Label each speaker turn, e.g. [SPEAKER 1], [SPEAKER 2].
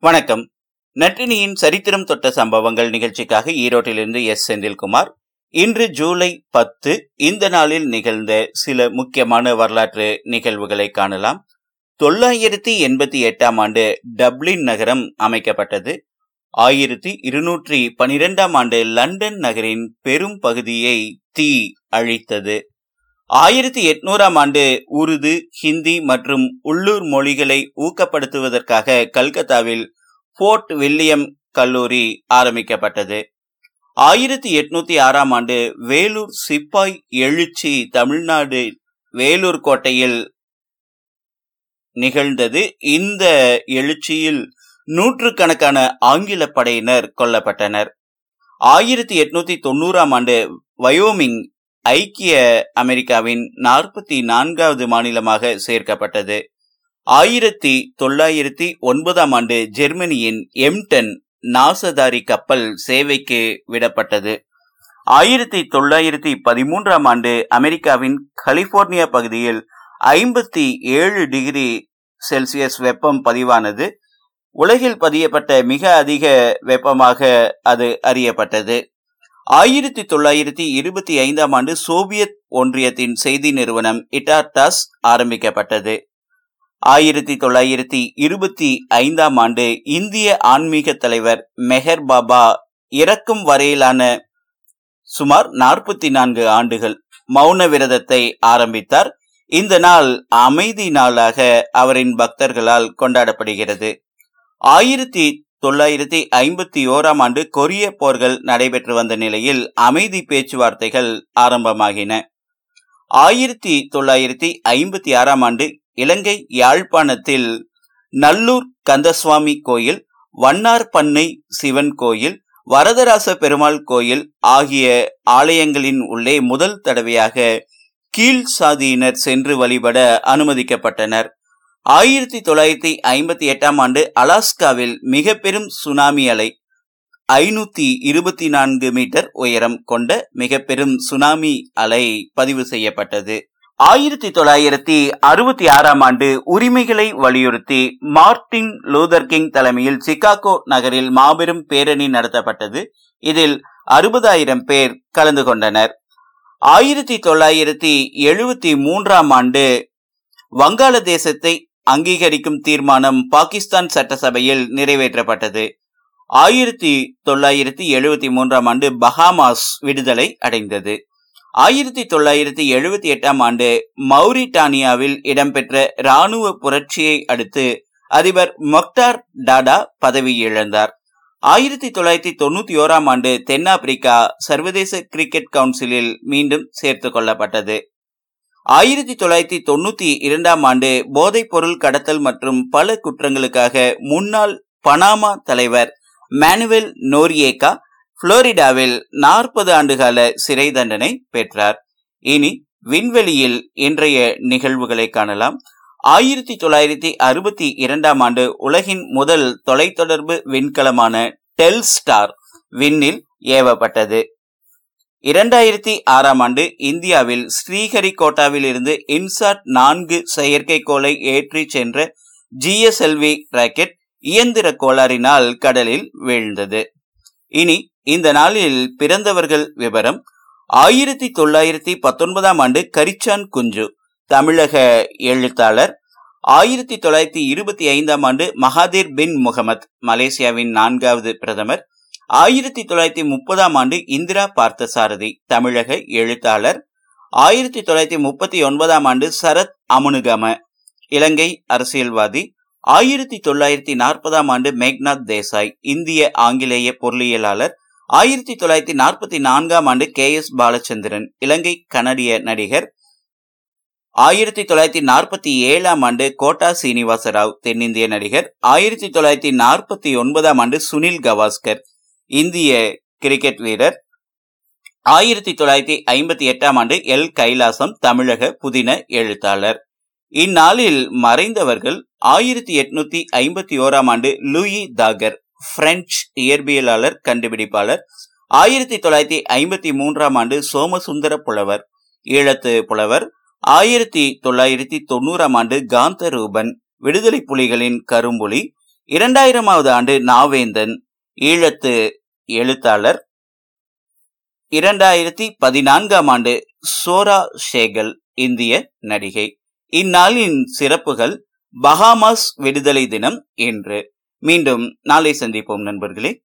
[SPEAKER 1] வணக்கம். நற்றினியின் சரித்திரம் தொட்ட சம்பவங்கள் நிகழ்ச்சிக்காக ஈரோட்டிலிருந்து எஸ். செந்தில்குமார். இன்று ஜூலை பத்து இந்த நாளில் நிகழ்ந்த சில முக்கியமான வரலாற்று நிகழ்வுகளை காணலாம். தொள்ளாயிரத்தி எண்பத்தி எட்டாம் ஆண்டு டப்ளின் நகரம் அமைக்கப்பட்டது. ஆயிரத்தி இருநூற்றி பனிரெண்டாம் ஆண்டு லண்டன் நகரின் பெரும் பகுதியை தீ அழித்தது. ஆயிரத்தி எட்நூறாம் ஆண்டு உருது ஹிந்தி மற்றும் உள்ளூர் மொழிகளை ஊக்கப்படுத்துவதற்காக கல்கத்தாவில் போர்ட் வில்லியம் கல்லூரி ஆரம்பிக்கப்பட்டது. ஆயிரத்தி எட்நூத்தி ஆறாம் ஆண்டு வேலூர் சிப்பாய் எழுச்சி தமிழ்நாடு வேலூர் கோட்டையில் நிகழ்ந்தது. இந்த எழுச்சியில் நூற்றுக்கணக்கான ஆங்கில படையினர் கொல்லப்பட்டனர். ஆயிரத்தி எட்நூத்தி தொண்ணூறாம் ஆண்டு வயோமிங் ஐக்கிய அமெரிக்காவின் நாற்பத்தி நான்காவது மாநிலமாக சேர்க்கப்பட்டது. ஆயிரத்தி தொள்ளாயிரத்தி ஒன்பதாம் ஆண்டு ஜெர்மனியின் எம்டன் நாசதாரி கப்பல் சேவைக்கு விடப்பட்டது. ஆயிரத்தி தொள்ளாயிரத்தி பதிமூன்றாம் ஆண்டு அமெரிக்காவின் கலிபோர்னியா பகுதியில் ஐம்பத்தி ஏழு டிகிரி செல்சியஸ் வெப்பம் பதிவானது. உலகில் பதியப்பட்ட மிக அதிக வெப்பமாக அது அறியப்பட்டது. ஆயிரத்தி தொள்ளாயிரத்தி இருபத்தி ஐந்தாம் ஆண்டு சோவியத் ஒன்றியத்தின் செய்தி நிறுவனம் இட்டார்டாஸ் ஆரம்பிக்கப்பட்டது. ஆயிரத்தி தொள்ளாயிரத்தி இருபத்தி ஐந்தாம் ஆண்டு இந்திய ஆன்மீக தலைவர் மெஹர் பாபா இறக்கும் வரையிலான சுமார் நாற்பத்தி நான்கு ஆண்டுகள் மௌன விரதத்தை ஆரம்பித்தார். இந்த நாள் அமைதி நாளாக அவரின் பக்தர்களால் கொண்டாடப்படுகிறது. ஆயிரத்தி தொள்ளாயிரத்தி ஐம்பத்தி ஓராம் ஆண்டு கொரிய போர்கள் நடைபெற்று வந்த நிலையில் அமைதி பேச்சுவார்த்தைகள் ஆரம்பமாகின. ஆயிரத்தி தொள்ளாயிரத்தி ஐம்பத்தி ஆறாம் ஆண்டு இலங்கை யாழ்ப்பாணத்தில் நல்லூர் கந்தசுவாமி கோயில் வண்ணார் பண்ணை சிவன் கோயில் வரதராச பெருமாள் கோயில் ஆகிய ஆலயங்களின் உள்ளே முதல் தடவையாக கீழ் சாதியினர் சென்று வழிபட அனுமதிக்கப்பட்டனர். ஆயிரத்தி தொள்ளாயிரத்தி ஐம்பத்தி எட்டாம் ஆண்டு அலாஸ்காவில் மிக பெரும் சுனாமி அலை ஐநூத்தி இருபத்தி நான்கு மீட்டர் உயரம் கொண்ட மிக பெரும் சுனாமி அலை பதிவு செய்யப்பட்டது. ஆயிரத்தி தொள்ளாயிரத்தி அறுபத்தி ஆறாம் ஆண்டு உரிமைகளை வலியுறுத்தி மார்டின் லூதர் கிங் தலைமையில் சிகாகோ நகரில் மாபெரும் பேரணி நடத்தப்பட்டது. இதில் அறுபதாயிரம் பேர் கலந்து கொண்டனர். ஆயிரத்தி தொள்ளாயிரத்தி எழுபத்தி மூன்றாம் ஆண்டு வங்காளதேசத்தை அங்கீகரிக்கும் தீர்மானம் பாகிஸ்தான் சட்டசபையில் நிறைவேற்றப்பட்டது. ஆயிரத்தி தொள்ளாயிரத்தி எழுபத்தி மூன்றாம் ஆண்டு பஹாமாஸ் விடுதலை அடைந்தது. ஆயிரத்தி தொள்ளாயிரத்தி எழுபத்தி எட்டாம் ஆண்டு மௌரிட்டானியாவில் இடம்பெற்ற இராணுவ புரட்சியை அடுத்து அதிபர் மொக்டார் டாடா பதவி இழந்தார். ஆயிரத்தி தொள்ளாயிரத்தி தொண்ணூத்தி ஓராம் ஆண்டு தென்னாப்பிரிக்கா சர்வதேச கிரிக்கெட் கவுன்சிலில் மீண்டும் சேர்த்துக் கொள்ளப்பட்டது. ஆயிரத்தி தொள்ளாயிரத்தி தொண்ணூத்தி இரண்டாம் ஆண்டு போதைப் பொருள் கடத்தல் மற்றும் பல குற்றங்களுக்காக முன்னாள் பனாமா தலைவர் மேனுவல் நோரியேகா புளோரிடாவில் நாற்பது ஆண்டுகால சிறை தண்டனை பெற்றார். இனி விண்வெளியில் இன்றைய நிகழ்வுகளை காணலாம். ஆயிரத்தி தொள்ளாயிரத்தி அறுபத்தி இரண்டாம் ஆண்டு உலகின் முதல் தொலைத்தொடர்பு விண்கலமான டெல்ஸ்டார் விண்ணில் ஏவப்பட்டது. இரண்டாயிரத்தி ஆறாம் ஆண்டு இந்தியாவில் ஸ்ரீஹரிகோட்டாவில் இருந்து இன்சாட் நான்கு செயற்கைக்கோளை ஏற்றி சென்ற ஜிஎஸ்எல்வி ராக்கெட் இயந்திர கோளாறினால் கடலில் வீழ்ந்தது. இனி இந்த நாளில் பிறந்தவர்கள் விவரம். ஆயிரத்தி தொள்ளாயிரத்தி பத்தொன்பதாம் ஆண்டு கரிச்சான் குஞ்சு தமிழக எழுத்தாளர். ஆயிரத்தி தொள்ளாயிரத்தி இருபத்தி ஐந்தாம் ஆண்டு மகாதீர் பின் முகமத் மலேசியாவின் நான்காவது பிரதமர். ஆயிரத்தி தொள்ளாயிரத்தி முப்பதாம் ஆண்டு இந்திரா பார்த்தசாரதி தமிழக எழுத்தாளர். ஆயிரத்தி தொள்ளாயிரத்தி முப்பத்தி ஒன்பதாம் ஆண்டு சரத் அமுனுகம இலங்கை அரசியல்வாதி. ஆயிரத்தி தொள்ளாயிரத்தி நாற்பதாம் ஆண்டு மேக்நாத் தேசாய் இந்திய ஆங்கிலேய பொருளியலாளர். ஆயிரத்தி தொள்ளாயிரத்தி நாற்பத்தி நான்காம் ஆண்டு கே எஸ் பாலச்சந்திரன் இலங்கை கனடிய நடிகர். ஆயிரத்தி தொள்ளாயிரத்தி நாற்பத்தி ஏழாம் ஆண்டு கோட்டா சீனிவாசராவ் தென்னிந்திய நடிகர். ஆயிரத்தி தொள்ளாயிரத்தி நாற்பத்தி ஒன்பதாம் ஆண்டு சுனில் கவாஸ்கர் இந்திய கிரிக்கெட் வீரர். ஆயிரத்தி தொள்ளாயிரத்தி ஐம்பத்தி எட்டாம் ஆண்டு எல். கைலாசம் தமிழக புதின எழுத்தாளர். இந்நாளில் மறைந்தவர்கள் ஆயிரத்தி எட்நூத்தி ஐம்பத்தி ஓராம் ஆண்டு லூயி தாகர் பிரெஞ்சு இயற்பியலாளர் கண்டுபிடிப்பாளர். ஆயிரத்தி தொள்ளாயிரத்தி ஐம்பத்தி மூன்றாம் ஆண்டு சோமசுந்தர புலவர் ஈழத்து புலவர். ஆயிரத்தி தொள்ளாயிரத்தி தொண்ணூறாம் ஆண்டு காந்த ரூபன் விடுதலை புலிகளின் கரும்புலி. இரண்டாயிரமாவது ஆண்டு நாவேந்தன் ஈழத்து எழுத்தாளர். இரண்டாயிரத்தி பதினான்காம் ஆண்டு சோரா ஷேகல் இந்திய நடிகை. இந்நாளின் சிறப்புகள் பஹாமாஸ் விடுதலை தினம் என்று மீண்டும் நாளை சந்திப்போம் நண்பர்களே.